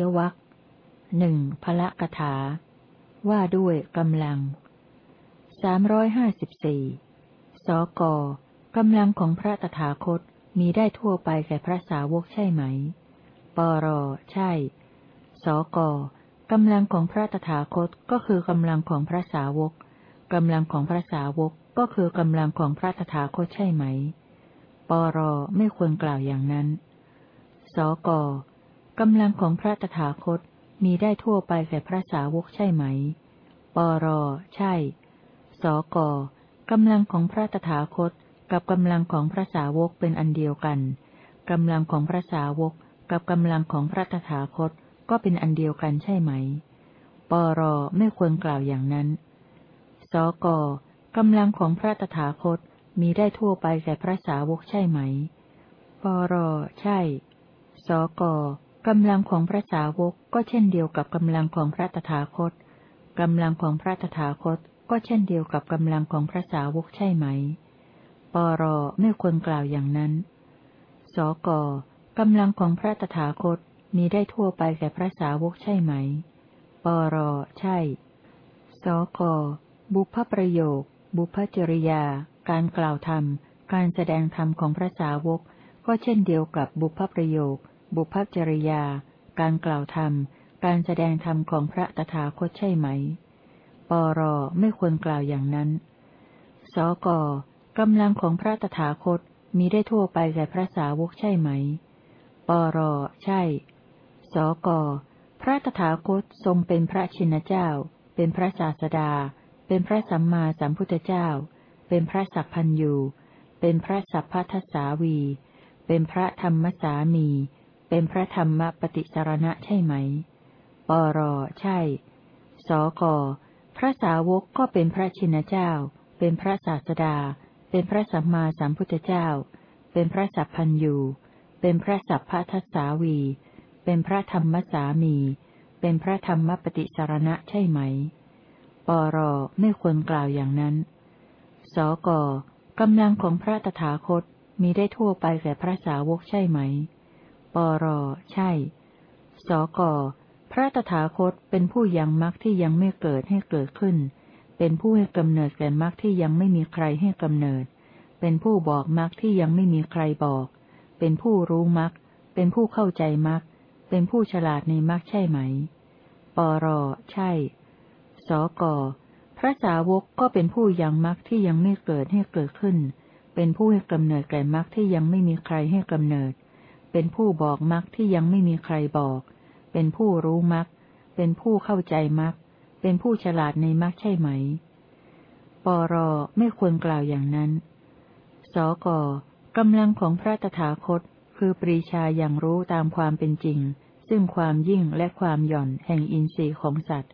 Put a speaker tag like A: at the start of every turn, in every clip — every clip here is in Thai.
A: ยวัคหนึ่งพละกถา ว่าด้วยกำลังสามร้อยห้าสิบสี่สกกำลังของพระตถาคตมีได้ทั่วไปแก่พระสาวกใช่ไหม ปรใช่ สกกำลังของพระตถาคตก็คือกำลังของพระสาวกกำลังของพระสาวกก็คือกำลังของพระตถาคตใช่ไหม ปรไม่ควรกล่าวอย่างนั้น สก กำลังของพระตถาคตมีได้ทั่วไปแก่พระสาวกใช่ไหม ปร ใช่ สก กำลังของพระตถาคตกับกำลังของพระสาวกเป็นอันเดียวกัน กำลังของพระสาวกกับกำลังของพระตถาคตก็เป็นอันเดียวกันใช่ไหม ปร ไม่ควรกล่าวอย่างนั้น สก กำลังของพระตถาคตมีได้ทั่วไปแก่พระสาวกใช่ไหม ปร ใช่ สก กำลังของพระสาวกก็เช่นเดียวกับกำลังของพระตถาคตกำลังของพระตถาคตก็เช่นเดียวกับกำลังของพระสาวกใช่ไหม ปรไม่ควรกล่าวอย่างนั้น สกกำลังของพระตถาคตมีได้ทั่วไปแก่พระสาวกใช่ไหม ปรใช่ สกบุพประโยค บุพจริยา การกล่าวธรรม การแสดงธรรมของพระสาวก ก็เช่นเดียวกับบุพประโยค บุพจริยา การกล่าวธรรม การแสดงธรรมของพระตถาคตใช่ไหม ปรไม่ควรกล่าวอย่างนั้น สกกำลังของพระตถาคตมีได้ทั่วไปแก่พระสาวกใช่ไหม ปรใช่ สกพระตถาคตทรงเป็นพระชินเจ้า เป็นพระศาสดา เป็นพระสัมมาสัมพุทธเจ้า เป็นพระสัพพันยูเป็นพระสัพพทัสสาวี เป็นพระธรรมสามี เป็นพระธรรมปฏิสารณะใช่ไหม ปร ใช่ สก พระสาวกก็เป็นพระชินเจ้า เป็นพระศาสดา เป็นพระสัมมาสัมพุทธเจ้า เป็นพระสัพพันยู เป็นพระสัพพทัสสาวี เป็นพระธรรมสามี เป็นพระธรรมปฏิสารณะใช่ไหม ปร ไม่ควรกล่าวอย่างนั้น สก กำลังของพระตถาคตมีได้ทั่วไปแก่พระสาวกใช่ไหม ปร ใช่ สก พระตถาคตเป็นผู้ยังมรรคที่ยังไม่เกิดให้เกิดขึ้น เป็นผู้ให้กำเนิดแก่มรรคที่ยังไม่มีใครให้กำเนิด เป็นผู้บอกมรรคที่ยังไม่มีใครบอก เป็นผู้รู้มรรค เป็นผู้เข้าใจมรรค เป็นผู้ฉลาดในมรรคใช่ไหม ปร ใช่ สก พระสาวกก็เป็นผู้ยังมรรคที่ยังไม่เกิดให้เกิดขึ้น เป็นผู้ให้กำเนิดแก่มรรคที่ยังไม่มีใครให้กำเนิด เป็นผู้บอกมรรคที่ยังไม่มีใครบอก เป็นผู้รู้มรรคเป็นผู้เข้าใจมรรคเป็นผู้ฉลาดในมรรคใช่ไหม ปรไม่ควรกล่าวอย่างนั้น สกกำลังของพระตถาคต คือปรีชาอย่างรู้ตามความเป็นจริง ซึ่งความยิ่งและความหย่อนแห่งอินทรีย์ของสัตว์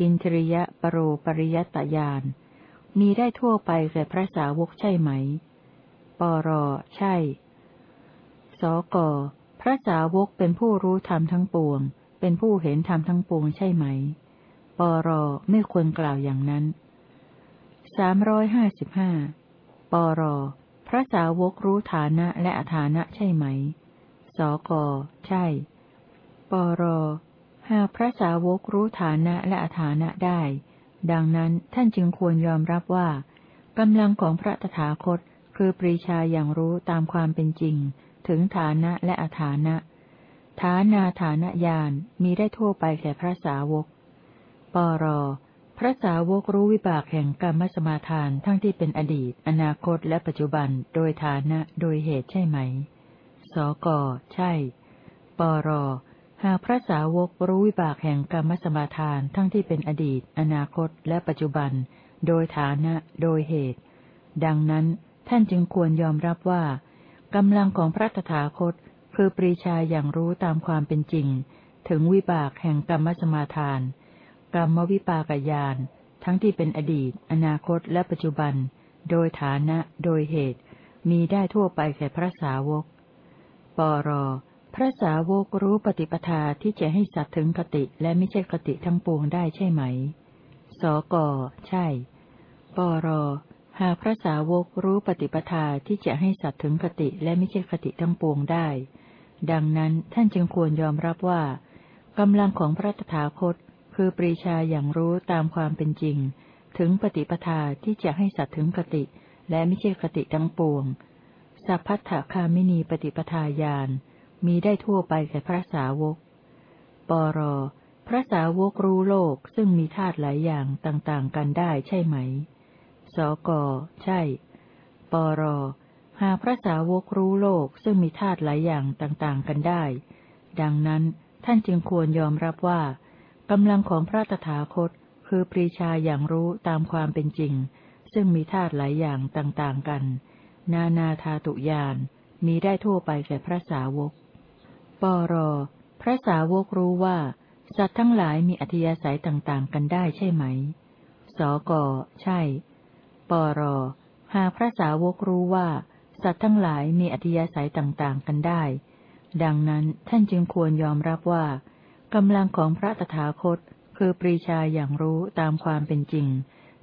A: อินทริยะปรโรปริยตยาน มีได้ทั่วไปแก่พระสาวกใช่ไหม ปรใช่ สก พระสาวกเป็นผู้รู้ธรรมทั้งปวง เป็นผู้เห็นธรรมทั้งปวงใช่ไหม ปรไม่ควรกล่าวอย่างนั้นสามร้อยห้าสิบห้าปรพระสาวกรู้ฐานะและอฐานะใช่ไหม สก ใช่ ปรหากพระสาวกรู้ฐานะและอฐานะได้ ดังนั้นท่านจึงควรยอมรับว่ากำลังของพระตถาคตคือปรีชาอย่างรู้ตามความเป็นจริง ถึงฐานะและอฐานะ ฐานาฐานะญาณมีได้ทั่วไปแก่พระสาวก ปร พระสาวกรู้วิบากแห่งกรรมสมาทานทั้งที่เป็นอดีต อนาคตและปัจจุบัน โดยฐานะ โดยเหตุใช่ไหม สก ใช่ ปร หากพระสาวกรู้วิบากแห่งกรรมสมาทานทั้งที่เป็นอดีต อนาคตและปัจจุบัน โดยฐานะ โดยเหตุ ดังนั้นท่านจึงควรยอมรับว่า กำลังของพระตถาคต คือปรีชาอย่างรู้ตามความเป็นจริง ถึงวิบากแห่งกรรมสมาทาน กรรมวิปากยาน ทั้งที่เป็นอดีต อนาคตและปัจจุบัน โดยฐานะ โดยเหตุ มีได้ทั่วไปแก่พระสาวก ปร พระสาวกรู้ปฏิปทาที่จะให้สัตว์ถึงคติและไม่ใช่คติทั้งปวงได้ใช่ไหม สก ใช่ ปร หากพระสาวกรู้ปฏิปทาที่จะให้สัตว์ถึงคติและไม่ใช่คติทั้งปวงได้ ดังนั้นท่านจึงควรยอมรับว่ากำลังของพระตถาคต คือปรีชาอย่างรู้ตามความเป็นจริง ถึงปฏิปทาที่จะให้สัตว์ถึงกติ และไม่ใช่กติทั้งปวง สัพพัทธคามินีปฏิปทาญาณมีได้ทั่วไปแก่พระสาวก ปร พระสาวกรู้โลกซึ่งมีธาตุหลายอย่างต่างๆ กันได้ใช่ไหม สก ใช่ ปร หากพระสาวกรู้โลกซึ่งมีธาตุหลายอย่างต่างๆกันได้ ดังนั้นท่านจึงควรยอมรับว่ากำลังของพระตถาคต คือปรีชาอย่างรู้ตามความเป็นจริง ซึ่งมีธาตุหลายอย่างต่างๆกัน นานาธาตุยานมีได้ทั่วไปแก่พระสาวก ปร พระสาวกรู้ว่า สัตว์ทั้งหลายมีอัธยาศัยต่างๆ กันได้ใช่ไหม สก ใช่ ปร หากพระสาวกรู้ว่า สัตว์ทั้งหลายมีอัธยาศัยต่างๆ กันได้ ดังนั้นท่านจึงควรยอมรับว่ากำลังของพระตถาคต คือปรีชาอย่างรู้ตามความเป็นจริง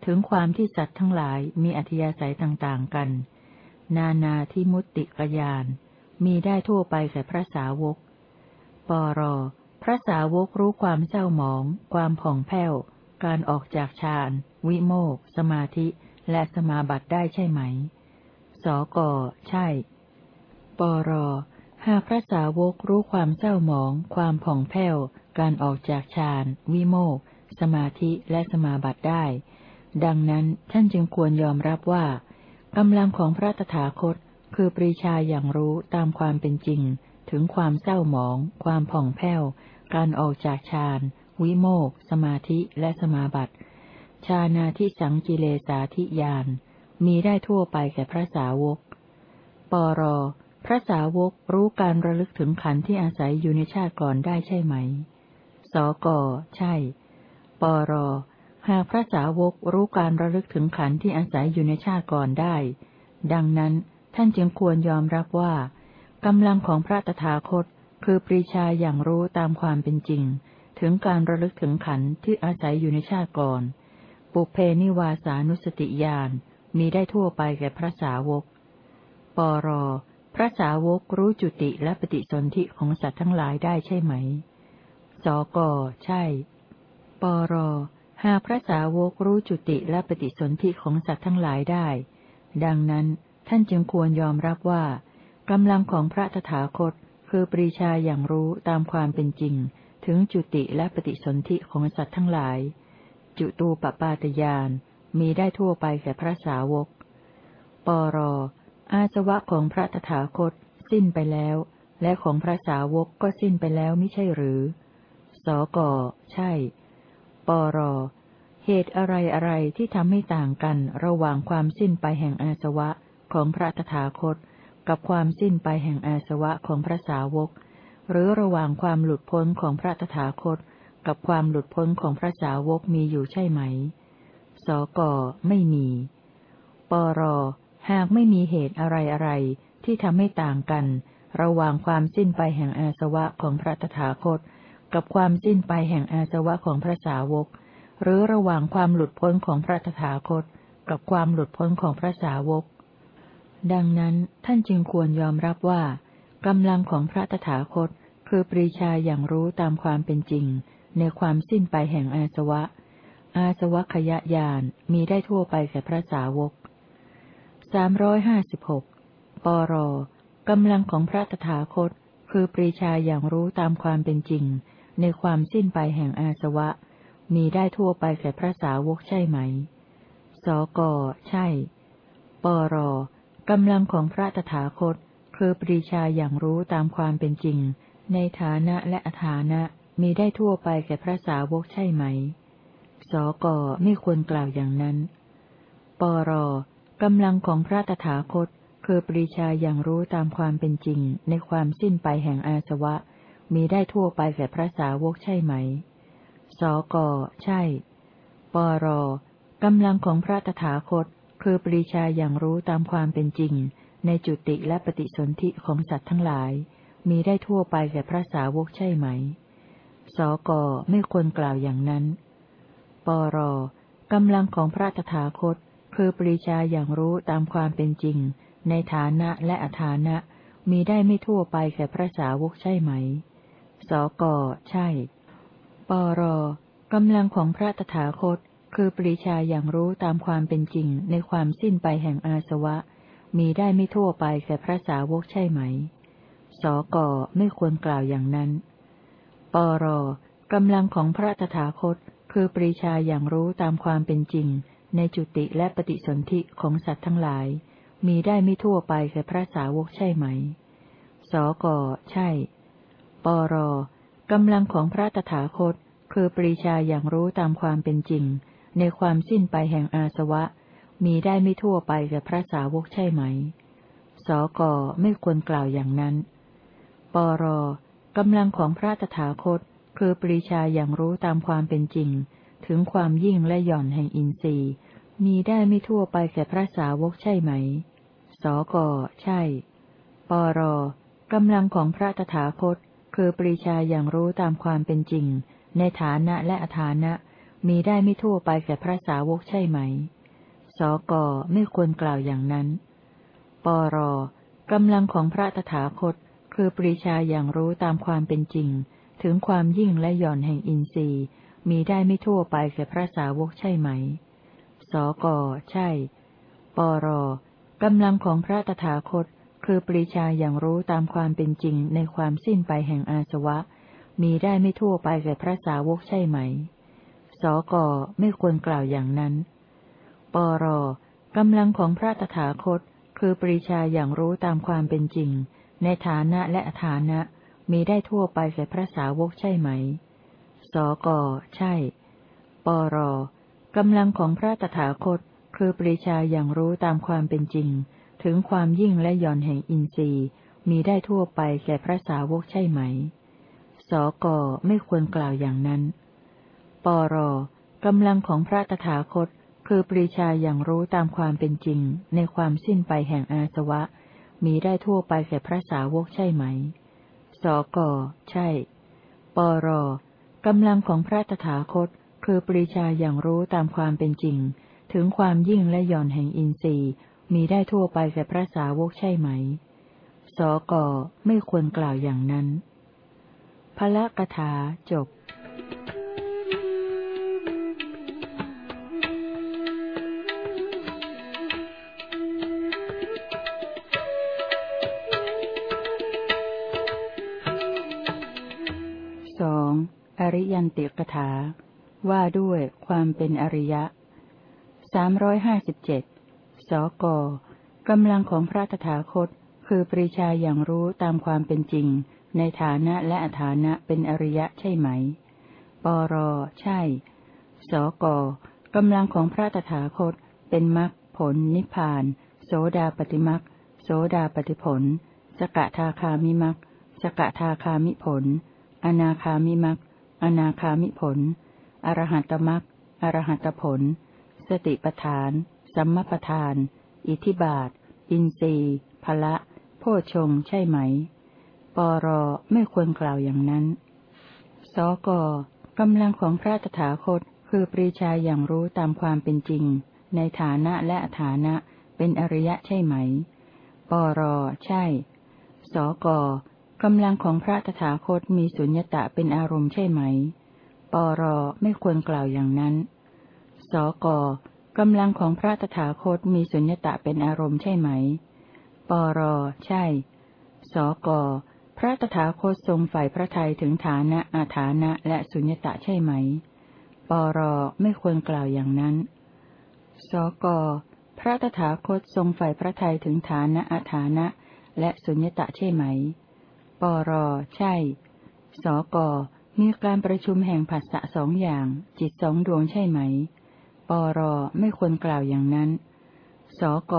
A: ถึงความที่สัตว์ทั้งหลายมีอัธยาศัยต่างๆ กัน นานาที่มุตติกยาน มีได้ทั่วไปแก่พระสาวก ปร พระสาวกรู้ความเศร้าหมอง ความผ่องแผ้ว การออกจากฌาน วิโมก สมาธิ และสมาบัติได้ใช่ไหม สก ใช่ ปร หากพระสาวกรู้ความเศร้าหมอง ความผ่องแผ้ว การออกจากฌาน วิโมก สมาธิ และสมาบัติได้ ดังนั้นท่านจึงควรยอมรับว่ากำลังของพระตถาคต คือปรีชาอย่างรู้ตามความเป็นจริง ถึงความเศร้าหมอง ความผ่องแผ้ว การออกจากฌาน วิโมก สมาธิ และสมาบัติ ชานาทิสังกิเลสาธิยานมีได้ทั่วไปแก่พระสาวก ปร พระสาวกรู้การระลึกถึงขันธ์ที่อาศัยอยู่ในชาติก่อนได้ใช่ไหม สก ใช่ ปร หากพระสาวกรู้การระลึกถึงขันธ์ที่อาศัยอยู่ในชาติก่อนได้ ดังนั้นท่านจึงควรยอมรับว่ากำลังของพระตถาคต คือปรีชาอย่างรู้ตามความเป็นจริง ถึงการระลึกถึงขันธ์ที่อาศัยอยู่ในชาติก่อน ปุเพนิวาสานุสติญาณมีได้ทั่วไปแก่พระสาวก ปร พระสาวกรู้จุติและปฏิสนธิของสัตว์ทั้งหลายได้ใช่ไหม สก ใช่ ปร หากพระสาวกรู้จุติและปฏิสนธิของสัตว์ทั้งหลายได้ ดังนั้นท่านจึงควรยอมรับว่ากำลังของพระตถาคตคือปรีชาอย่างรู้ตามความเป็นจริง ถึงจุติและปฏิสนธิของสัตว์ทั้งหลาย จุตูปปาตยานมีได้ทั่วไปแก่พระสาวก ปร อาสวะของพระตถาคต สิ้นไปแล้ว และของพระสาวกก็สิ้นไปแล้วไม่ใช่หรือ สก ใช่ ปร เหตุอะไรอะไรที่ทำให้ต่างกันระหว่างความสิ้นไปแห่งอาสวะของพระตถาคต กับความสิ้นไปแห่งอาสวะของพระสาวก หรือระหว่างความหลุดพ้นของพระตถาคต กับความหลุดพ้นของพระสาวกมีอยู่ใช่ไหม สก ไม่มี ปร หากไม่มีเหตุอะไรอะไรที่ทำให้ต่างกัน ระหว่างความสิ้นไปแห่งอาสวะของพระตถาคต กับความสิ้นไปแห่งอาสวะของพระสาวก หรือระหว่างความหลุดพ้นของพระตถาคต กับความหลุดพ้นของพระสาวก ดังนั้นท่านจึงควรยอมรับว่ากำลังของพระตถาคต คือปรีชาอย่างรู้ตามความเป็นจริง ในความสิ้นไปแห่งอาสวะ อาสวะขยะยานมีได้ทั่วไปแก่พระสาวกสามร้อยห้าสิบหกปรกำลังของพระตถาคต คือปรีชาอย่างรู้ตามความเป็นจริง ในความสิ้นไปแห่งอาสวะ มีได้ทั่วไปแก่พระสาวกใช่ไหม สก ใช่ ปรกำลังของพระตถาคต คือปรีชาอย่างรู้ตามความเป็นจริง ในฐานะและอฐานะ มีได้ทั่วไปแก่พระสาวกใช่ไหม สกไม่ควรกล่าวอย่างนั้น ปรกำลังของพระตถาคต คือปรีชาอย่างรู้ตามความเป็นจริงในความสิ้นไปแห่งอาสวะ มีได้ทั่วไปแก่พระสาวกใช่ไหม สกใช่ ปรกำลังของพระตถาคต คือปรีชาอย่างรู้ตามความเป็นจริง ในจุติและปฏิสนธิของสัตว์ทั้งหลาย มีได้ทั่วไปแก่พระสาวกใช่ไหม สกไม่ควรกล่าวอย่างนั้น ปรกำลังของพระตถาคต คือปรีชาอย่างรู้ตามความเป็นจริง ในฐานะและอฐานะ มีได้ไม่ทั่วไปแก่พระสาวกใช่ไหม สกใช่ ปรกำลังของพระตถาคต คือปริชาอย่างรู้ตามความเป็นจริง ในความสิ้นไปแห่งอาสวะ มีได้ไม่ทั่วไปแก่พระสาวกใช่ไหม สกไม่ควรกล่าวอย่างนั้น ปรกำลังของพระตถาคต คือปริชาอย่างรู้ตามความเป็นจริง ในจุติและปฏิสนธิของสัตว์ทั้งหลาย มีได้ไม่ทั่วไปแก่พระสาวกใช่ไหม สกใช่ ปรกำลังของพระตถาคต คือปริชาอย่างรู้ตามความเป็นจริง ในความสิ้นไปแห่งอาสวะ มีได้ไม่ทั่วไปแก่พระสาวกใช่ไหม สกไม่ควรกล่าวอย่างนั้น ปร กำลังของพระตถาคต คือปริชาอย่างรู้ตามความเป็นจริง ถึงความยิ่งและหย่อนแห่งอินทรีย์ มีได้ไม่ทั่วไปแก่พระสาวกใช่ไหม สก ใช่ ปร กำลังของพระตถาคต คือปริชาอย่างรู้ตามความเป็นจริง ในฐานะและอฐานะ มีได้ไม่ทั่วไปแก่พระสาวกใช่ไหม สก ไม่ควรกล่าวอย่างนั้น ปรกำลังของพระตถาคต คือปริชาอย่างรู้ตามความเป็นจริง ถึงความยิ่งและหย่อนแห่งอินทรีย์ มีได้ไม่ทั่วไปแก่พระสาวกใช่ไหม สก ใช่ ปรกำลังของพระตถาคต คือปริชาอย่างรู้ตามความเป็นจริงในความสิ้นไปแห่งอาสวะ มีได้ไม่ทั่วไปแก่พระสาวกใช่ไหม สก ไม่ควรกล่าวอย่างนั้น ปรกำลังของพระตถาคต คือปริชาอย่างรู้ตามความเป็นจริง ในฐานะและฐานะมีได้ทั่วไปแก่พระสาวกใช่ไหม สก ใช่ ปร กำลังของพระตถาคต คือปริชาอย่างรู้ตามความเป็นจริง ถึงความยิ่งและย่อนแห่งอินทรีย์ มีได้ทั่วไปแก่พระสาวกใช่ไหม สก ไม่ควรกล่าวอย่างนั้น ปร กำลังของพระตถาคต คือปริชาอย่างรู้ตามความเป็นจริง ในความสิ้นไปแห่งอาสวะ มีได้ทั่วไปแก่พระสาวกใช่ไหม สก ใช่ ปร กำลังของพระตถาคต คือปริชาอย่างรู้ตามความเป็นจริง ถึงความยิ่งและหย่อนแห่งอินทรีย์ มีได้ทั่วไปแก่พระสาวกใช่ไหม สก ไม่ควรกล่าวอย่างนั้นพระกถาจบ นติกถา ว่าด้วยความเป็นอริยะสามร้อยห้าสิบเจ็ดสกกำลังของพระตถาคต คือปริชาอย่างรู้ตามความเป็นจริง ในฐานะและอฐานะเป็นอริยะใช่ไหม ปรใช่ สกกำลังของพระตถาคต เป็นมรรคผล นิพพาน โสดาปฏิมรรคโสดาปฏิผล สกทาคามิมรรคสกทาคามิผล อนาคามิมรรค อนาคามิผล อรหัตมรรคอรหัตผล สติปทาน สัมมปทาน อิทิบาท อินทรีย์พละโพชงใช่ไหม ปรไม่ควรกล่าวอย่างนั้น สกกำลังของพระตถาคต คือปริชาอย่างรู้ตามความเป็นจริง ในฐานะและฐานะเป็นอริยะใช่ไหม ปรใช่ สก กำลังของพระตถาคตมีสุญญตะเป็นอารมณ์ใช่ไหม ปรไม่ควรกล่าวอย่างนั้น สกกำลังของพระตถาคตมีสุญญตะเป็นอารมณ์ใช่ไหม ปรใช่ สกพระตถาคตทรงฝ่ายพระทัยถึงฐานะอาฐานะและสุญญตะใช่ไหม ปรไม่ควรกล่าวอย่างนั้น สกพระตถาคตทรงฝ่ายพระทัยถึงฐานะอาฐานะและสุญญตะใช่ไหม ปรใช่ สกมีการประชุมแห่งผัสสะสองอย่าง จิตสองดวงใช่ไหม ปรไม่ควรกล่าวอย่างนั้น สก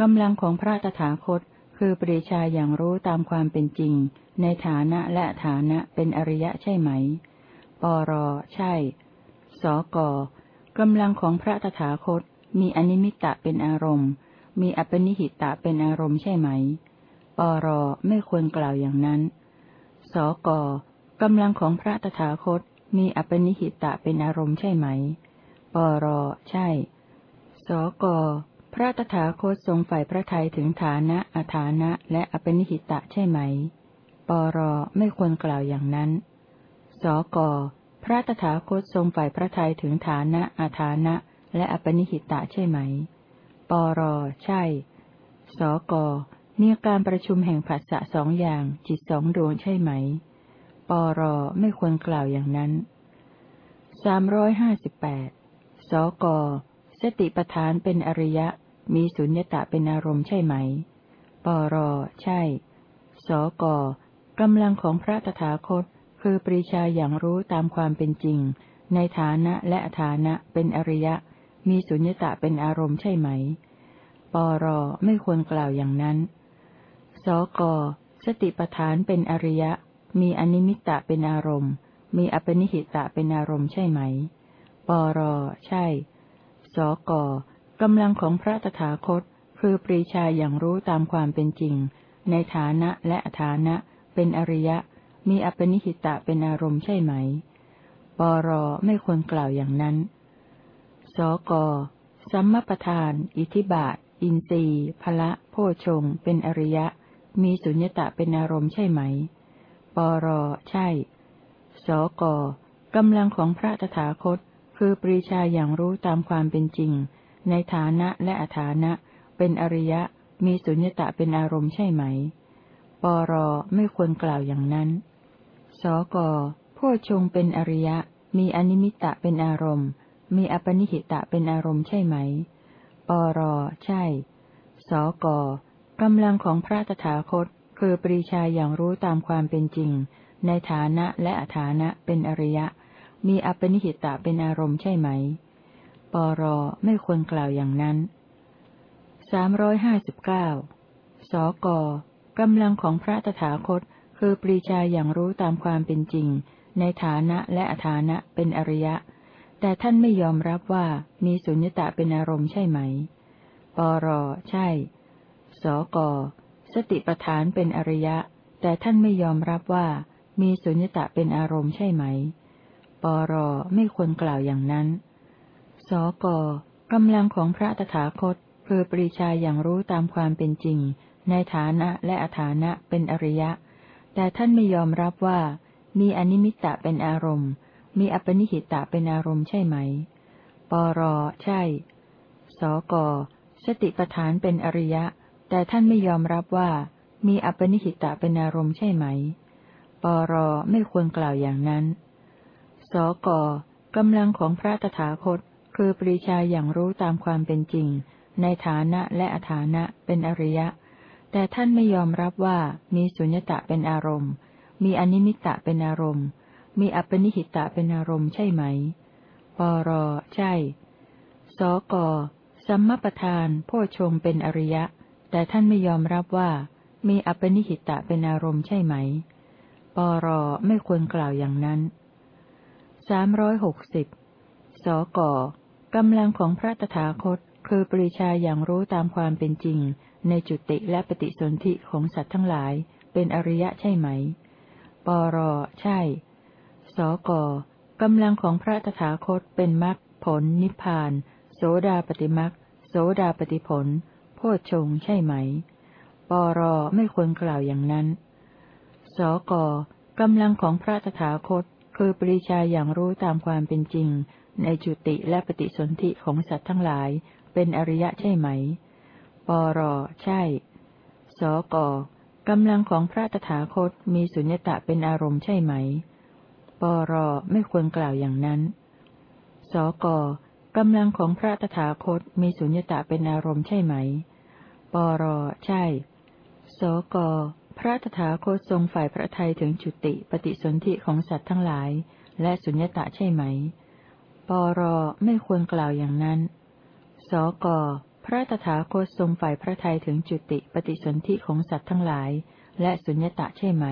A: กำลังของพระตถาคต คือปริชาอย่างรู้ตามความเป็นจริง ในฐานะและฐานะเป็นอริยะใช่ไหม ปรใช่ สกกำลังของพระตถาคต มีอนิมิตตะเป็นอารมณ์ มีอปนิหิตะเป็นอารมณ์ใช่ไหม ปรไม่ควรกล่าวอย่างนั้น สกกำลังของพระตถาคตมีอปนิหิตะเป็นอารมณ์ใช่ไหม ปรใช่ สกพระตถาคตทรงฝ่ายพระทัยถึงฐานะอาฐานะและอปนิหิตะใช่ไหม ปรไม่ควรกล่าวอย่างนั้น สกพระตถาคตทรงฝ่ายพระทัยถึงฐานะอาฐานะและอปนิหิตะใช่ไหม ปรใช่ สก มีการประชุมแห่งผัสสะสองอย่างจิตสองดวงใช่ไหม ปรไม่ควรกล่าวอย่างนั้นสามร้อยห้าสิบแปดสก สติปทานเป็นอริยะ มีสุญญตะเป็นอารมณ์ใช่ไหม ปรใช่ สกกำลังของพระตถาคต คือปริชาอย่างรู้ตามความเป็นจริง ในฐานะและฐานะเป็นอริยะ มีสุญญตะเป็นอารมณ์ใช่ไหม ปรไม่ควรกล่าวอย่างนั้น สก สติปทานเป็นอริยะ มีอนิมิตตะเป็นอารมณ์ มีอปนิหิตะเป็นอารมณ์ใช่ไหม ปร ใช่ สก กำลังของพระตถาคต คือปรีชาอย่างรู้ตามความเป็นจริง ในฐานะและฐานะ เป็นอริยะ มีอปนิหิตะเป็นอารมณ์ใช่ไหม ปร ไม่ควรกล่าวอย่างนั้น สก สัมมปทาน อิทิบาท อินทรีย์พละ โพชง เป็นอริยะ มีสุญญตะเป็นอารมณ์ใช่ไหม ปร ใช่ สก กำลังของพระตถาคต คือปรีชาอย่างรู้ตามความเป็นจริง ในฐานะและอฐานะ เป็นอริยะ มีสุญญตะเป็นอารมณ์ใช่ไหม ปร ไม่ควรกล่าวอย่างนั้น สกผู้ชงเป็นอริยะ มีอนิมิตะเป็นอารมณ์ มีอปนิหิตะเป็นอารมณ์ใช่ไหม ปร ใช่ สก กำลังของพระตถาคต คือปริชาอย่างรู้ตามความเป็นจริง ในฐานะและอฐานะเป็นอริยะ มีอปนิหิตะเป็นอารมณ์ใช่ไหม ปรไม่ควรกล่าวอย่างนั้นสามร้อยห้าสิบเก้าสกกำลังของพระตถาคต คือปรีชาอย่างรู้ตามความเป็นจริง ในฐานะและอฐานะเป็นอริยะ แต่ท่านไม่ยอมรับว่ามีสุญญตาเป็นอารมณ์ใช่ไหม ปรใช่ สก สติปทานเป็นอริยะ แต่ท่านไม่ยอมรับว่า มีสุญญตาเป็นอารมณ์ใช่ไหม ปรไม่ควรกล่าวอย่างนั้น สกกำลังของพระตถาคตคือปรีชาอย่างรู้ตามความเป็นจริง ในฐานะและอฐานะเป็นอริยะ แต่ท่านไม่ยอมรับว่า มีอนิมิตตะเป็นอารมณ์ มีอปนิหิตะเป็นอารมณ์ใช่ไหม ปรใช่ สกสติปทานเป็นอริยะ แต่ท่านไม่ยอมรับว่า มีอปนิหิตะเป็นอารมณ์ใช่ไหม ปรไม่ควรกล่าวอย่างนั้น สกกำลังของพระตถาคต คือปริชาอย่างรู้ตามความเป็นจริง ในฐานะและอฐานะเป็นอริยะ แต่ท่านไม่ยอมรับว่ามีสุญญตะเป็นอารมณ์ มีอนิมิตตะเป็นอารมณ์ มีอัปนิหิตะเป็นอารมณ์ใช่ไหม ปรใช่ สกสัมมปทานโพชงเป็นอริยะ แต่ท่านไม่ยอมรับว่า มีอัปนิหิตะเป็นอารมณ์ใช่ไหม ปรไม่ควรกล่าวอย่างนั้นสามร้อยหกสิบสกกำลังของพระตถาคต คือปริชาอย่างรู้ตามความเป็นจริง ในจุติและปฏิสนธิของสัตว์ทั้งหลาย เป็นอริยะใช่ไหม ปรใช่ สกกำลังของพระตถาคตเป็นมรรคผลนิพพาน โสดาปฏิมรรคโสดาปฏิผล โพชฌงใช่ไหม ปรไม่ควรกล่าวอย่างนั้น สกกำลังของพระตถาคตคือปริชาอย่างรู้ตามความเป็นจริง ในจุติและปฏิสนธิของสัตว์ทั้งหลาย เป็นอริยะใช่ไหม ปรใช่ สกกำลังของพระตถาคตมีสุญญตะเป็นอารมณ์ใช่ไหม ปรไม่ควรกล่าวอย่างนั้น สก กำลังของพระตถาคตมีสุญญตะเป็นอารมณ์ใช่ไหม ปรใช่ สก พระตถาคตทรงฝ่ายพระทัยถึงจุติปฏิสนธิของสัตว์ทั้งหลาย และสุญญตะใช่ไหม ปรไม่ควรกล่าวอย่างนั้น สก พระตถาคตทรงฝ่ายพระทัยถึงจุติปฏิสนธิของสัตว์ทั้งหลาย และสุญญตะใช่ไหม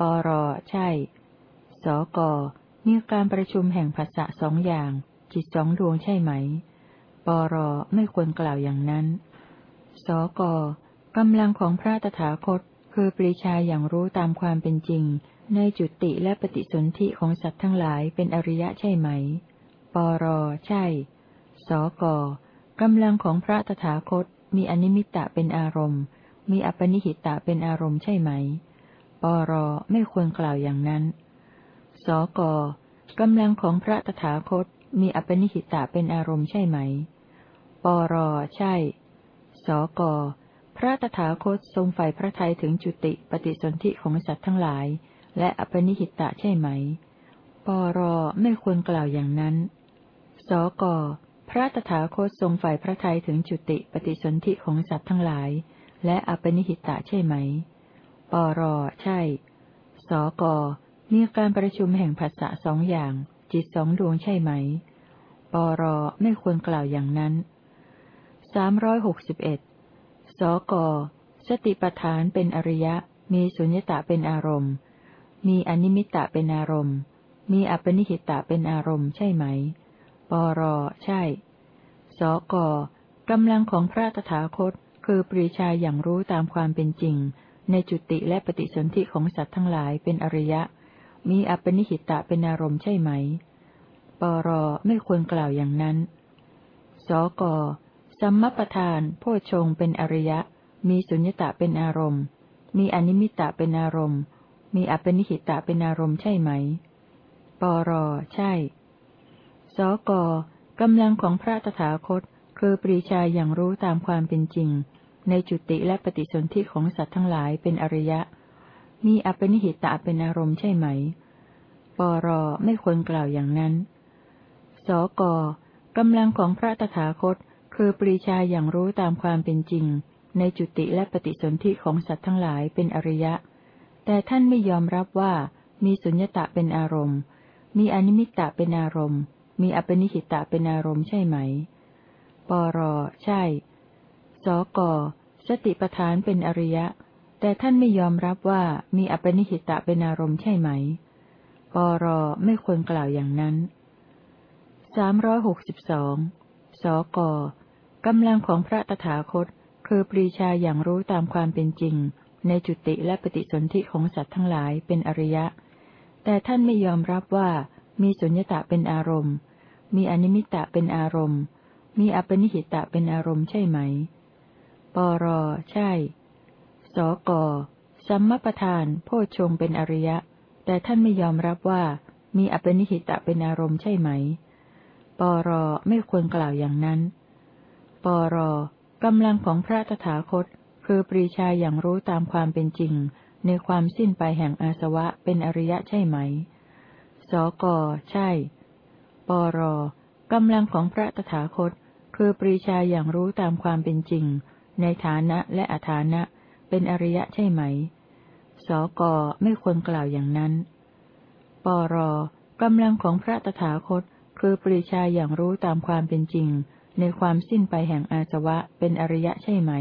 A: ปรใช่ สก มีการประชุมแห่งภาษะสองอย่าง จิตสองดวงใช่ไหม ปรไม่ควรกล่าวอย่างนั้น สกกำลังของพระตถาคต คือปริชาอย่างรู้ตามความเป็นจริง ในจุติและปฏิสนธิของสัตว์ทั้งหลายเป็นอริยะใช่ไหม ปรใช่ สกกำลังของพระตถาคตมีอนิมิตตะเป็นอารมณ์ มีอปนิหิตตะเป็นอารมณ์ใช่ไหม ปรไม่ควรกล่าวอย่างนั้น สกกำลังของพระตถาคต มีอปนิหิตะเป็นอารมณ์ใช่ไหม ปรใช่ สก พระตถาคตทรงฝ่พระทัยถึงจุติปฏิสนธิของสัตว์ทั้งหลาย และอปนิหิตะใช่ไหม ปรไม่ควรกล่าวอย่างนั้น สก พระตถาคตทรงฝ่พระทัยถึงจุติปฏิสนธิของสัตว์ทั้งหลาย และอปนิหิตะใช่ไหม ปรใช่ สกมีการประชุมแห่งภาษะสองอย่าง จิตสองดวงใช่ไหม ปรไม่ควรกล่าวอย่างนั้นสามร้อยหกสิบเอ็ดสก สติปทานเป็นอริยะ มีสุญญตาเป็นอารมณ์ มีอนิมิตตเป็นอารมณ์ มีอปนิหิตะเป็นอารมณ์ใช่ไหม ปรใช่ สกกำลังของพระตถาคตคือปริชาอย่างรู้ตามความเป็นจริง ในจุติและปฏิสนธิของสัตว์ทั้งหลายเป็นอริยะ มีอปนิหิตะเป็นอารมณ์ใช่ไหม ปรไม่ควรกล่าวอย่างนั้น สกสัมมปทานโพชงเป็นอริยะ มีสุญญตาเป็นอารมณ์ มีอนิมิตตเป็นอารมณ์ มีอปนิหิตะเป็นอารมณ์ใช่ไหม ปรใช่ สกกำลังของพระตถาคต คือปรีชาอย่างรู้ตามความเป็นจริง ในจุติและปฏิสนธิของสัตว์ทั้งหลายเป็นอริยะ มีอปนิหิตะเป็นอารมณ์ใช่ไหม ปรไม่ควรกล่าวอย่างนั้น สกกำลังของพระตถาคต คือปรีชาอย่างรู้ตามความเป็นจริง ในจุติและปฏิสนธิของสัตว์ทั้งหลายเป็นอริยะ แต่ท่านไม่ยอมรับว่ามีสุญญตะเป็นอารมณ์ มีอนิมิตตะเป็นอารมณ์ มีอปนิหิตะเป็นอารมณ์ใช่ไหม ปรใช่ สกสติปทานเป็นอริยะ แต่ท่านไม่ยอมรับว่ามีอปนิหิตะเป็นอารมณ์ใช่ไหม ปรไม่ควรกล่าวอย่างนั้นสามร้อยหกสิบสองสกกำลังของพระตถาคต คือปรีชาอย่างรู้ตามความเป็นจริง ในจุติและปฏิสนธิของสัตว์ทั้งหลายเป็นอริยะ แต่ท่านไม่ยอมรับว่ามีสุญญตาเป็นอารมณ์ มีอนิมิตตเป็นอารมณ์ มีอปนิหิตะเป็นอารมณ์ใช่ไหม ปรใช่ สก สัมมปทาน โพชงเป็นอริยะ แต่ท่านไม่ยอมรับว่า มีอปนิหิตะเป็นอารมณ์ใช่ไหม ปรไม่ควรกล่าวอย่างนั้น ปรกำลังของพระตถาคต คือปรีชาอย่างรู้ตามความเป็นจริง ในความสิ้นไปแห่งอาสวะเป็นอริยะใช่ไหม สก ใช่ ปรกำลังของพระตถาคต คือปรีชาอย่างรู้ตามความเป็นจริง ในฐานะและอาฐานะ เป็นอริยะใช่ไหม สกไม่ควรกล่าวอย่างนั้น ปรกำลังของพระตถาคตคือปรีชาอย่างรู้ตามความเป็นจริง ในความสิ้นไปแห่งอาสวะเป็นอริยะใช่ไหม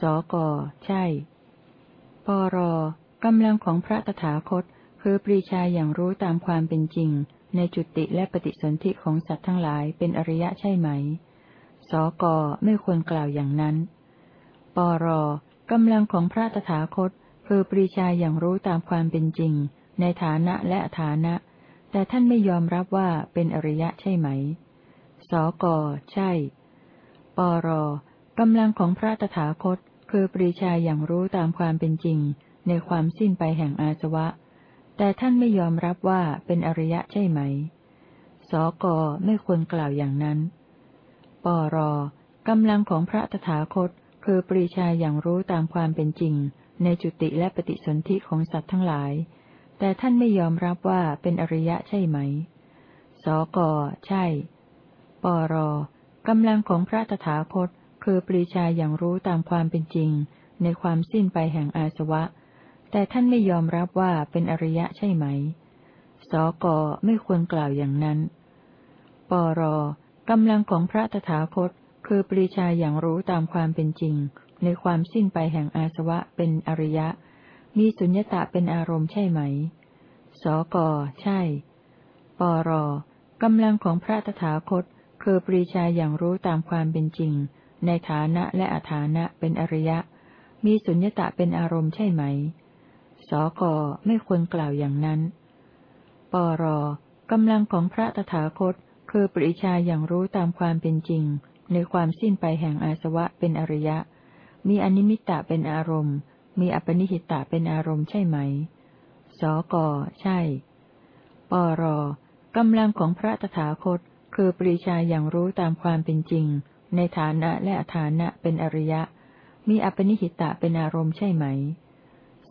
A: สกใช่ ปรกำลังของพระตถาคต คือปรีชาอย่างรู้ตามความเป็นจริง ในจุติและปฏิสนธิของสัตว์ทั้งหลายเป็นอริยะใช่ไหม สกไม่ควรกล่าวอย่างนั้น ปร กำลังของพระตถาคตคือปรีชาอย่างรู้ตามความเป็นจริง ในฐานะและฐานะ แต่ท่านไม่ยอมรับว่าเป็นอริยะใช่ไหม สก ใช่ ปรกำลังของพระตถาคต คือปริชาอย่างรู้ตามความเป็นจริง ในความสิ้นไปแห่งอาสวะ แต่ท่านไม่ยอมรับว่าเป็นอริยะใช่ไหม สก ไม่ควรกล่าวอย่างนั้น ปรกำลังของพระตถาคต คือปริชาอย่างรู้ตามความเป็นจริง ในจุติและปฏิสนธิของสัตว์ทั้งหลาย แต่ท่านไม่ยอมรับว่าเป็นอริยะใช่ไหม สก ใช่ ปรกำลังของพระตถาคต คือปรีชาอย่างรู้ตามความเป็นจริง ในความสิ้นไปแห่งอาสวะ แต่ท่านไม่ยอมรับว่าเป็นอริยะใช่ไหม สก ไม่ควรกล่าวอย่างนั้น ปรกำลังของพระตถาคต คือปรีชาอย่างรู้ตามความเป็นจริง ในความสิ้นไปแห่งอาสวะเป็นอริยะ มีสุญญตาเป็นอารมณ์ใช่ไหม สก ใช่ ปรกำลังของพระตถาคต คือปรีชาอย่างรู้ตามความเป็นจริง ในฐานะและอาฐานะเป็นอริยะ มีสุญญตาเป็นอารมณ์ใช่ไหม สก ไม่ควรกล่าวอย่างนั้น ปรกำลังของพระตถาคต คือปริชาอย่างรู้ตามความเป็นจริง ในความสิ้นไปแห่งอาสวะเป็นอริยะ มีอนิมิตตเป็นอารมณ์ มีอปนิหิตตเป็นอารมณ์ใช่ไหม สก ใช่ ปรกำลังของพระตถาคต คือปริชาอย่างรู้ตามความเป็นจริง ในฐานะและฐานะเป็นอริยะ มีอปนิหิตะเป็นอารมณ์ใช่ไหม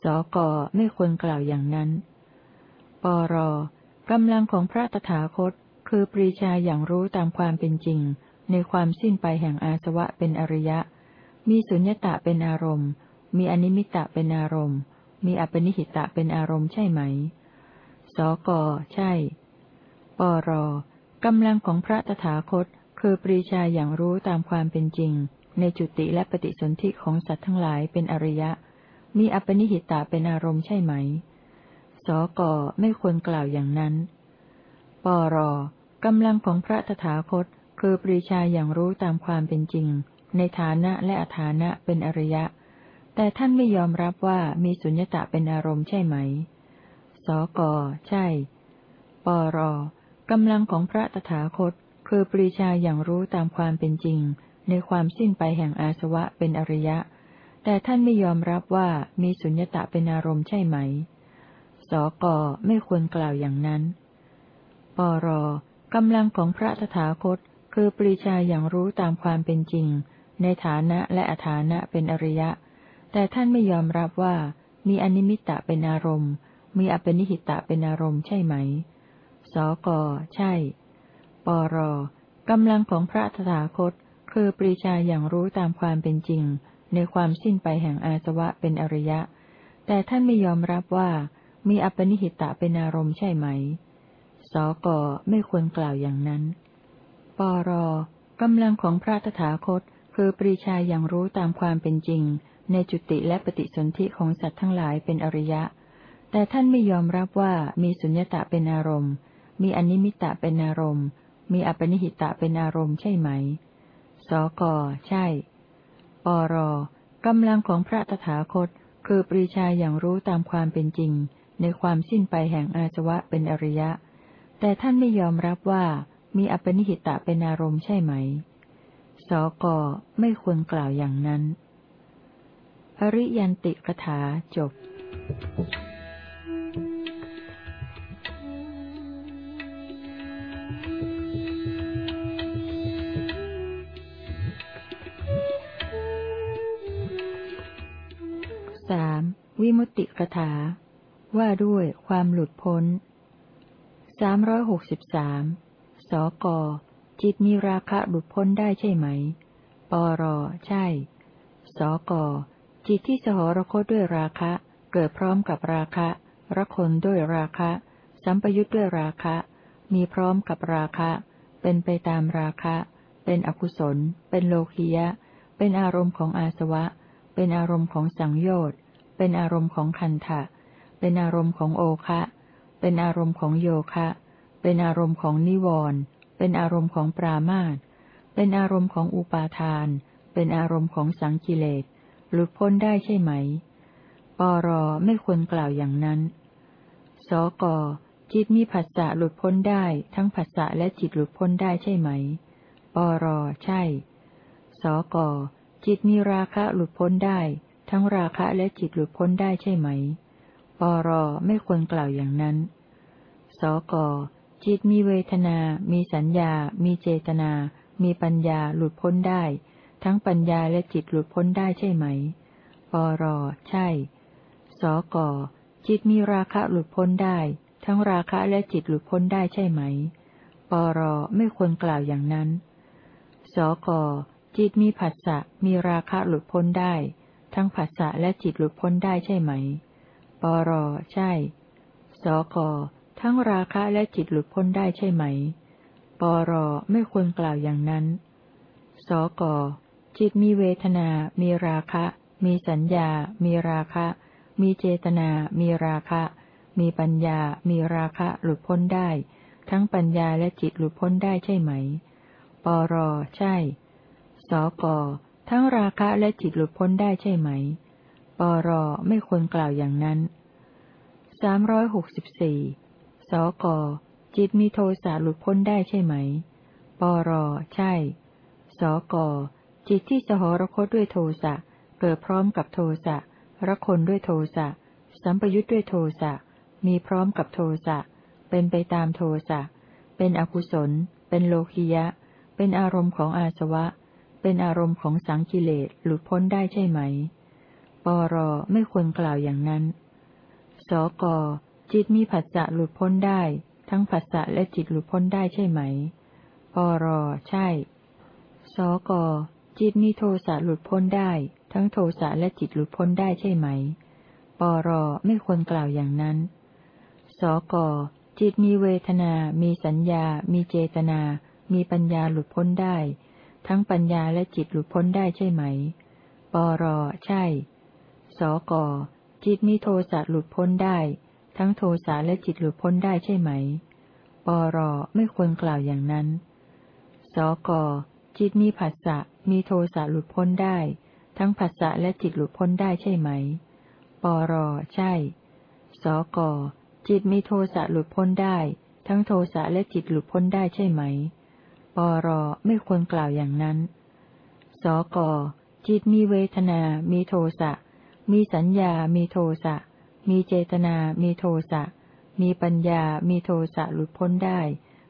A: สก ไม่ควรกล่าวอย่างนั้น ปรกำลังของพระตถาคต คือปริชาอย่างรู้ตามความเป็นจริง ในความสิ้นไปแห่งอาสวะเป็นอริยะ มีสุญญตะเป็นอารมณ์ มีอนิมิตะเป็นอารมณ์ มีอปนิหิตะเป็นอารมณ์ใช่ไหม สก ใช่ ปร กำลังของพระตถาคต คือปริชาอย่างรู้ตามความเป็นจริง ในจุติและปฏิสนธิของสัตว์ทั้งหลายเป็นอริยะ มีอปนิหิตะเป็นอารมณ์ใช่ไหม สก ไม่ควรกล่าวอย่างนั้น ปรกำลังของพระตถาคต คือปริชาอย่างรู้ตามความเป็นจริง ในฐานะและอฐานะเป็นอริยะ แต่ท่านไม่ยอมรับว่ามีสุญญตะเป็นอารมณ์ใช่ไหม สก ใช่ ปรกำลังของพระตถาคต คือปริชาอย่างรู้ตามความเป็นจริง ในความสิ้นไปแห่งอาสวะเป็นอริยะ แต่ท่านไม่ยอมรับว่ามีสุญญตะเป็นอารมณ์ใช่ไหม สก ไม่ควรกล่าวอย่างนั้น ปรกำลังของพระตถาคต คือปริชาอย่างรู้ตามความเป็นจริง ในฐานะและอฐานะเป็นอริยะ แต่ท่านไม่ยอมรับว่า มีอนิมิตตะเป็นอารมณ์ มีอปนิหิตะเป็นอารมณ์ใช่ไหม สก ใช่ ปรกำลังของพระตถาคต คือปริชาอย่างรู้ตามความเป็นจริง ในความสิ้นไปแห่งอาสวะเป็นอริยะ แต่ท่านไม่ยอมรับว่า มีอปนิหิตะเป็นอารมณ์ใช่ไหม สก ไม่ควรกล่าวอย่างนั้น ปรกำลังของพระตถาคต คือปริชาอย่างรู้ตามความเป็นจริง ในจุติและปฏิสนธิของสัตว์ทั้งหลายเป็นอริยะ แต่ท่านไม่ยอมรับว่ามีสุญญตะเป็นอารมณ์ มีอนิมิตะเป็นอารมณ์ มีอปนิหิตะเป็นอารมณ์ใช่ไหม สก ใช่ ปรกำลังของพระตถาคต คือปริชาอย่างรู้ตามความเป็นจริง ในความสิ้นไปแห่งอาสวะเป็นอริยะ แต่ท่านไม่ยอมรับว่า มีอปนิหิตะเป็นอารมณ์ใช่ไหม สกไม่ควรกล่าวอย่างนั้น อริยันติกถาจบสามวิมุตติกถา ว่าด้วยความหลุดพ้น สามร้อยหกสิบสาม สก จิตมีราคะหลุดพ้นได้ใช่ไหม ปร ใช่ สก จิตที่สหรคตด้วยราคะ เกิดพร้อมกับราคะรักคนด้วยราคะ สัมปยุทธ์ด้วยราคะ มีพร้อมกับราคะ เป็นไปตามราคะ เป็นอกุศล เป็นโลคียะ เป็นอารมณ์ของอาสวะ เป็นอารมณ์ของสังโยชน์ เป็นอารมณ์ของคันทะเป็นอารมณ์ของโอคะ เป็นอารมณ์ของโยคะ เป็นอารมณ์ของนิวรณ์เป็นอารมณ์ของปรามาตเป็นอารมณ์ของอุปาทาน เป็นอารมณ์ของสังกิเลส หลุดพ้นได้ใช่ไหม ปรไม่ควรกล่าวอย่างนั้น สกจิตมีผัสสะหลุดพ้นได้ ทั้งผัสสะและจิตหลุดพ้นได้ใช่ไหม ปรใช่ สกจิตมีราคะหลุดพ้นได้ ทั้งราคะและจิตหลุดพ้นได้ใช่ไหม ปรไม่ควรกล่าวอย่างนั้น สก จิตมีเวทนา มีสัญญา มีเจตนา มีปัญญาหลุดพ้นได้ ทั้งปัญญาและจิตหลุดพ้นได้ใช่ไหม ปร ใช่ สก จิตมีราคะหลุดพ้นได้ ทั้งราคะและจิตหลุดพ้นได้ใช่ไหม ปร ไม่ควรกล่าวอย่างนั้น สก จิตมีผัสสะ มีราคะหลุดพ้นได้ ทั้งผัสสะและจิตหลุดพ้นได้ใช่ไหม ปร ใช่ สก ทั้งราคะและจิตหลุดพ้นได้ใช่ไหม ปรไม่ควรกล่าวอย่างนั้น สกจิตมีเวทนา มีราคะ มีสัญญา มีราคะ มีเจตนา มีราคะ มีปัญญา มีราคะหลุดพ้นได้ ทั้งปัญญาและจิตหลุดพ้นได้ใช่ไหม ปรใช่ สกทั้งราคะและจิตหลุดพ้นได้ใช่ไหม ปรไม่ควรกล่าวอย่างนั้นสามร้อยหกสิบสี่ สก จิตมีโทสะหลุดพ้นได้ใช่ไหม ปร ใช่ สก จิตที่สหรคตด้วยโทสะ เกิดพร้อมกับโทสะรคนด้วยโทสะ สัมปยุทธ์ด้วยโทสะ มีพร้อมกับโทสะ เป็นไปตามโทสะ เป็นอกุศล เป็นโลคิยะ เป็นอารมณ์ของอาสวะ เป็นอารมณ์ของสังกิเลสหลุดพ้นได้ใช่ไหม ปร ไม่ควรกล่าวอย่างนั้น สก จิตมีผัสสะหลุดพ้นได้ ทั้งผัสสะและจิตหลุดพ้นได้ใช่ไหม ปรใช่ สกจิตมีโทสะหลุดพ้นได้ ทั้งโทสะและจิตหลุดพ้นได้ใช่ไหม ปรไม่ควรกล่าวอย่างนั้น สกจิตมีเวทนา มีสัญญา มีเจตนา มีปัญญาหลุดพ้นได้ ทั้งปัญญาและจิตหลุดพ้นได้ใช่ไหม ปรใช่ สกจิตมีโทสะหลุดพ้นได้ ทั้งโทสะและจิตหลุดพ้นได้ใช่ไหม ปรไม่ควรกล่าวอย่างนั้น สกจิตมีผัสสะมีโทสะหลุดพ้นได้ ทั้งผัสสะและจิตหลุดพ้นได้ใช่ไหม ปรใช่ สกจิตมีโทสะหลุดพ้นได้ ทั้งโทสะและจิตหลุดพ้นได้ใช่ไหม ปรไม่ควรกล่าวอย่างนั้น สกจิตมีเวทนา มีโทสะ มีสัญญา มีโทสะ มีเจตนา มีโทสะ มีปัญญา มีโทสะหลุดพ้นได้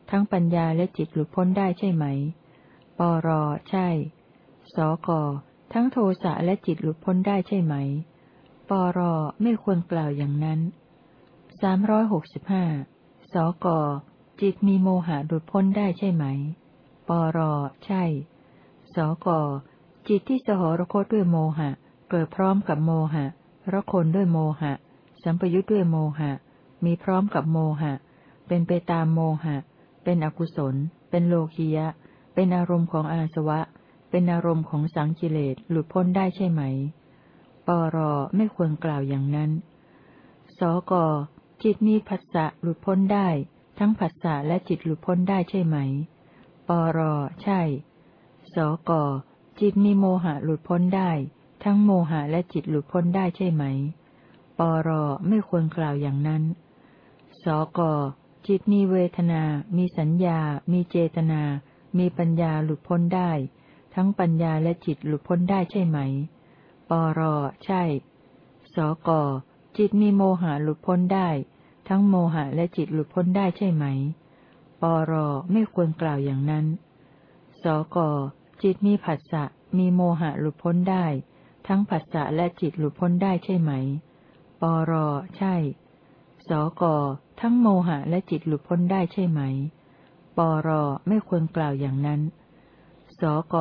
A: ทั้งปัญญาและจิตหลุดพ้นได้ใช่ไหม ปรใช่ สกทั้งโทสะและจิตหลุดพ้นได้ใช่ไหม ปรไม่ควรกล่าวอย่างนั้นสามร้อยหกสิบห้าสกจิตมีโมหะหลุดพ้นได้ใช่ไหม ปรใช่ สกจิตที่สหรคตด้วยโมหะ เกิดพร้อมกับโมหะระคนด้วยโมหะ สัมปยุทธ์ด้วยโมหะ มีพร้อมกับโมหะ เป็นไปตามโมหะ เป็นอกุศล เป็นโลคียะ เป็นอารมณ์ของอาสวะ เป็นอารมณ์ของสังกิเลสหลุดพ้นได้ใช่ไหม ปรไม่ควรกล่าวอย่างนั้น สกจิตมีผัสสะหลุดพ้นได้ ทั้งผัสสะและจิตหลุดพ้นได้ใช่ไหม ปรใช่ สกจิตมีโมหะหลุดพ้นได้ ทั้งโมหะและจิตหลุดพ้นได้ใช่ไหม ปรไม่ควรกล่าวอย่างนั้น สกจิตมีเวทนา มีสัญญา มีเจตนา มีปัญญาหลุดพ้นได้ ทั้งปัญญาและจิตหลุดพ้นได้ใช่ไหม ปรใช่ สกจิตมีโมหะหลุดพ้นได้ ทั้งโมหะและจิตหลุดพ้นได้ใช่ไหม ปรไม่ควรกล่าวอย่างนั้น สกจิตมีผัสสะ มีโมหะหลุดพ้นได้ ทั้งผัสสะและจิตหลุดพ้นได้ใช่ไหม ปร ใช่ สก ทั้งโมหะและจิตหลุดพ้นได้ใช่ไหม ปร ไม่ควรกล่าวอย่างนั้น สก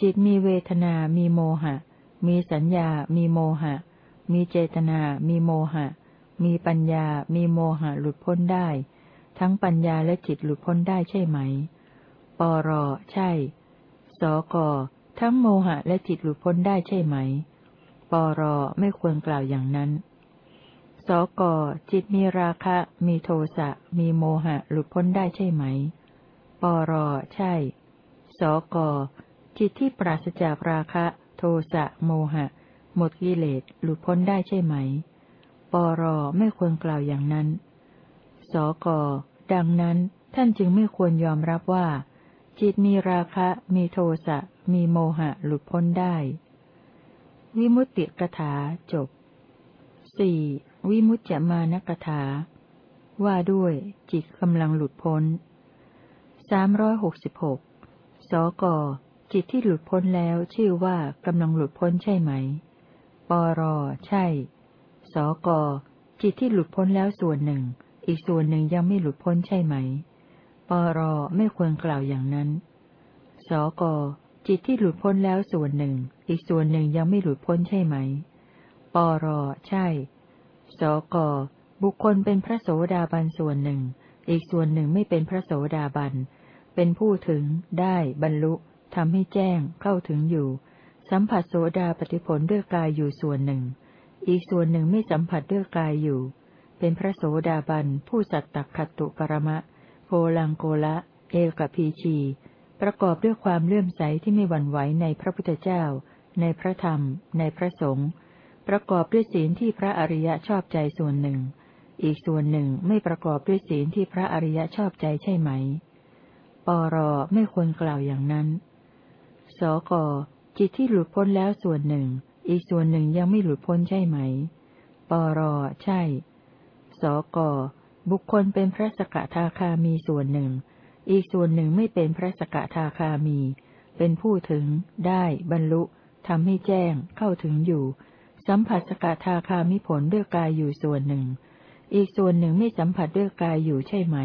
A: จิตมีเวทนา มีโมหะ มีสัญญา มีโมหะ มีเจตนา มีโมหะ มีปัญญา มีโมหะหลุดพ้นได้ ทั้งปัญญาและจิตหลุดพ้นได้ใช่ไหม ปร ใช่ สก ทั้งโมหะและจิตหลุดพ้นได้ใช่ไหม ปร ไม่ควรกล่าวอย่างนั้น สกจิตมีราคะ มีโทสะ มีโมหะ หลุดพ้นได้ใช่ไหม ปรใช่ สกจิตที่ปราศจากราคะ โทสะ โมหะ หมดกิเลสหลุดพ้นได้ใช่ไหม ปรไม่ควรกล่าวอย่างนั้น สกดังนั้นท่านจึงไม่ควรยอมรับว่า จิตมีราคะ มีโทสะ มีโมหะ หลุดพ้นได้ วิมุตติกถาจบสี่ วิมุตจมานกถา ว่าด้วย จิตกำลังหลุดพ้นสามร้อยหกสิบหกสก จิตที่หลุดพ้นแล้วชื่อว่ากำลังหลุดพ้นใช่ไหม ปร ใช่ สก จิตที่หลุดพ้นแล้วส่วนหนึ่ง อีกส่วนหนึ่งยังไม่หลุดพ้นใช่ไหม ปร ไม่ควรกล่าวอย่างนั้น สก จิตที่หลุดพ้นแล้วส่วนหนึ่ง อีกส่วนหนึ่งยังไม่หลุดพ้นใช่ไหม ปร ใช่ สก บุคคลเป็นพระโสดาบันส่วนหนึ่ง อีกส่วนหนึ่งไม่เป็นพระโสดาบัน เป็นผู้ถึง ได้ บรรลุทำให้แจ้ง เข้าถึงอยู่ สัมผัสโสดาปฏิผลด้วยกายอยู่ส่วนหนึ่ง อีกส่วนหนึ่งไม่สัมผัสด้วยกายอยู่ เป็นพระโสดาบัน ผู้สัตตขัตตุปรมะโกลังโกละเอกพีชี ประกอบด้วยความเลื่อมใสที่ไม่หวั่นไหวในพระพุทธเจ้า ในพระธรรม ในพระสงฆ์ ประกอบด้วยศีลที่พระอริยะชอบใจส่วนหนึ่ง อีกส่วนหนึ่งไม่ประกอบด้วยศีลที่พระอริยะชอบใจใช่ไหม ปรไม่ควรกล่าวอย่างนั้น สกจิตที่หลุดพ้นแล้วส่วนหนึ่ง อีกส่วนหนึ่งยังไม่หลุดพ้นใช่ไหม ปรใช่ สกบุคคลเป็นพระสกทาคามีส่วนหนึ่ง อีกส่วนหนึ่งไม่เป็นพระสกทาคามี เป็นผู้ถึง ได้ บรรลุทำให้แจ้ง เข้าถึงอยู่ สัมผัสสกทาคามิผลด้วยกายอยู่ส่วนหนึ่ง อีกส่วนหนึ่งไม่สัมผัสด้วยกายอยู่ใช่ไหม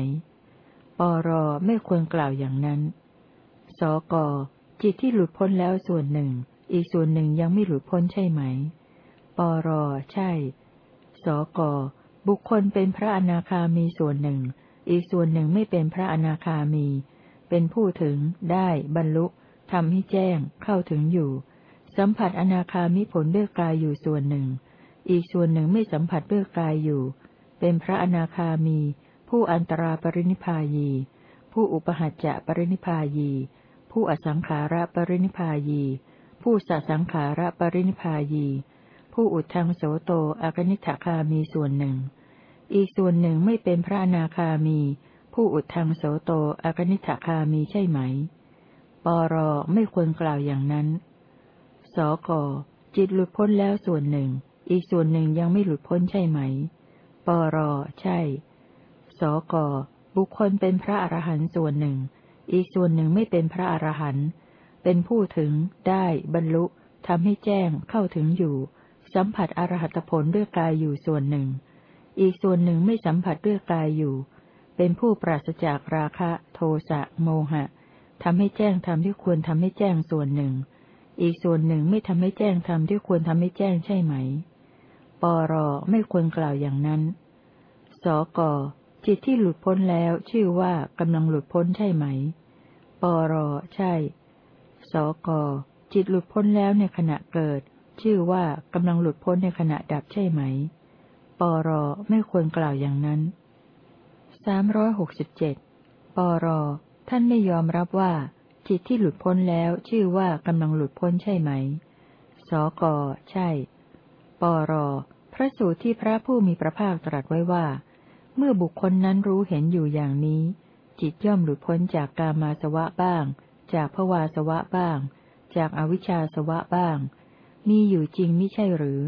A: ปรไม่ควรกล่าวอย่างนั้น สกจิตที่หลุดพ้นแล้วส่วนหนึ่ง อีกส่วนหนึ่งยังไม่หลุดพ้นใช่ไหม ปรใช่ สกบุคคลเป็นพระอนาคามีส่วนหนึ่ง อีกส่วนหนึ่งไม่เป็นพระอนาคามี เป็นผู้ถึง ได้ บรรลุทำให้แจ้ง เข้าถึงอยู่ สัมผัสอนาคามิผลด้วยกายอยู่ส่วนหนึ่ง อีกส่วนหนึ่งไม่สัมผัสด้วยกายอยู่ เป็นพระอนาคามี ผู้อันตราปรินิพายี ผู้อุปหัจจะปรินิพายี ผู้อสังขาระปรินิพายี ผู้สัสังขาระปรินิพายี ผู้อุทังโสโตอากนิฐคามีส่วนหนึ่ง อีกส่วนหนึ่งไม่เป็นพระอนาคามี ผู้อุทังโสโตอากนิฐคามีใช่ไหม ปรไม่ควรกล่าวอย่างนั้น สกจิตหลุดพ้นแล้วส่วนหนึ่ง อีกส่วนหนึ่งยังไม่หลุดพ้นใช่ไหม ปรใช่ สกบุคคลเป็นพระอรหันต์ส่วนหนึ่ง อีกส่วนหนึ่งไม่เป็นพระอรหันต์เป็นผู้ถึงได้บรรลุทำให้แจ้งเข้าถึงอยู่ สัมผัสอรหัตผลด้วยกายอยู่ส่วนหนึ่ง อีกส่วนหนึ่งไม่สัมผัสด้วยกายอยู่ เป็นผู้ปราศจากราคะ โทสะโมหะทำให้แจ้งทำที่ควรทำให้แจ้งส่วนหนึ่ง อีกส่วนหนึ่งไม่ทำให้แจ้งทำที่ควรทำให้แจ้งใช่ไหม ปรไม่ควรกล่าวอย่างนั้น สกจิตที่หลุดพ้นแล้วชื่อว่ากำลังหลุดพ้นใช่ไหม ปรใช่ สกจิตหลุดพ้นแล้วในขณะเกิด ชื่อว่ากำลังหลุดพ้นในขณะดับใช่ไหม ปรไม่ควรกล่าวอย่างนั้นสามร้อยหกสิบเจ็ดปรท่านไม่ยอมรับว่า จิตที่หลุดพ้นแล้วชื่อว่ากำลังหลุดพ้นใช่ไหม สก ใช่ ปร พระสูตรที่พระผู้มีพระภาคตรัสไว้ว่า เมื่อบุคคลนั้นรู้เห็นอยู่อย่างนี้ จิตย่อมหลุดพ้นจากกามาสวะบ้าง จากภวาสวะบ้าง จากอวิชชาสวะบ้าง มีอยู่จริงไม่ใช่หรือ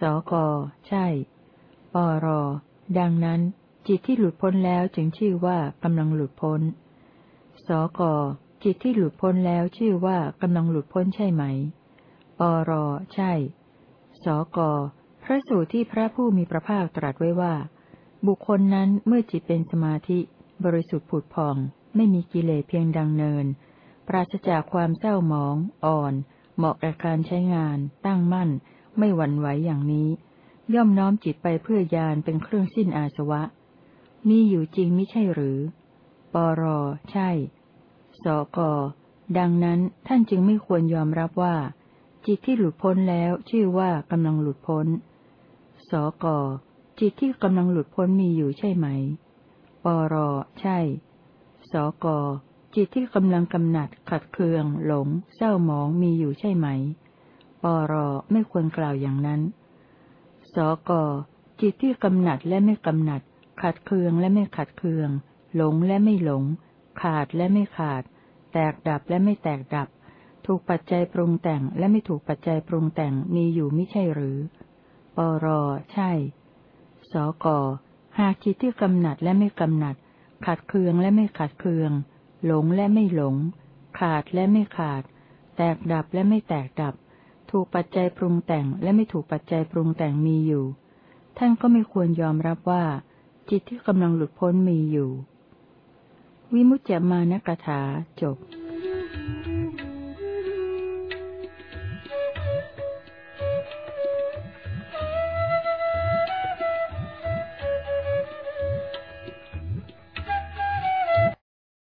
A: สก ใช่ ปร ดังนั้น จิตที่หลุดพ้นแล้วจึงชื่อว่ากำลังหลุดพ้น สก จิตที่หลุดพ้นแล้วชื่อว่ากำลังหลุดพ้นใช่ไหม ปรใช่ สก พระสูตรที่พระผู้มีพระภาคตรัสไว้ว่า บุคคลนั้นเมื่อจิตเป็นสมาธิ บริสุทธิ์ผุดผ่อง ไม่มีกิเลสเพียงดังเนิน ปราศจากความเศร้าหมอง อ่อน เหมาะแก่การใช้งาน ตั้งมั่น ไม่หวั่นไหวอย่างนี้ ย่อมน้อมจิตไปเพื่อยานเป็นเครื่องสิ้นอาสวะ มีอยู่จริงไม่ใช่หรือ ปรใช่ สก ดังนั้นท่านจึงไม่ควรยอมรับว่า จิตที่หลุดพ้นแล้วชื่อว่ากำลังหลุดพ้น สก จิตที่กำลังหลุดพ้นมีอยู่ใช่ไหม ปร ใช่ สก จิตที่กำลังกำหนัด ขัดเคือง หลง เศร้าหมองมีอยู่ใช่ไหม ปร ไม่ควรกล่าวอย่างนั้น สก จิตที่กำหนัดและไม่กำหนัด ขัดเคืองและไม่ขัดเคือง หลงและไม่หลง ขาดและไม่ขาด แตกดับและไม่แตกดับ ถูกปัจจัยปรุงแต่งและไม่ถูกปัจจัยปรุงแต่งมีอยู่ไม่ใช่หรือ ปรใช่ สกหากจิตที่กำหนัดและไม่กำหนัด ขัดเคืองและไม่ขัดเคือง หลงและไม่หลง ขาดและไม่ขาด แตกดับและไม่แตกดับ ถูกปัจจัยปรุงแต่งและไม่ถูกปัจจัยปรุงแต่งมีอยู่ ท่านก็ไม่ควรยอมรับว่า จิตที่กำลังหลุดพ้นมีอยู่ วิมุจจมานกถาจบ